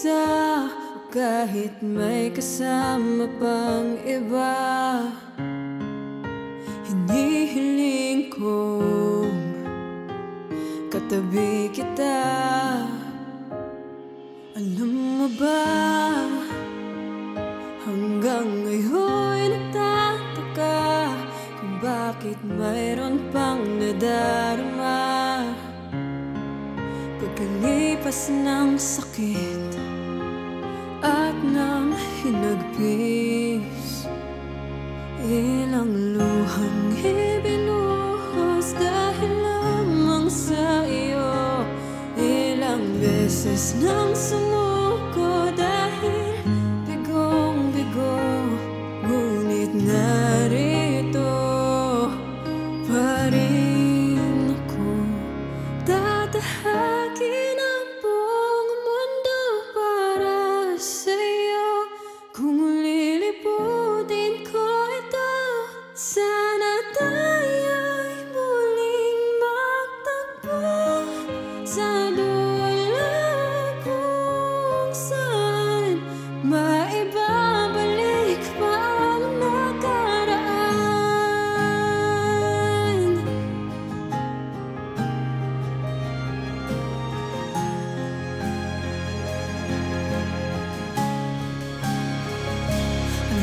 nag-iisa Kahit may kasama pang iba. Hinihiling kong Katabi kita. Alam mo ba Hanggang ngayon'y nagtataka Kung bakit mayroon pang nadarama. Pagkalipas ng sakit ng hinagpis. Ilang luhang ibinuhos Dahil lamang sa iyo. Ilang beses nang sumuko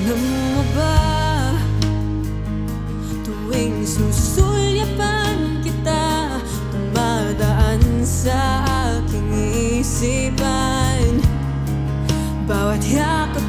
Alam mo ba Tuwing susulyapan kita Tumadaan sa aking isipan Bawat yakap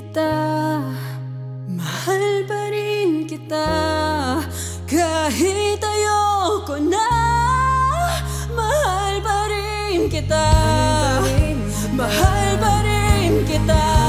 kita Mahal pa rin kita. Kahit ayoko na Mahal pa rin kita. Mahal pa rin. Kita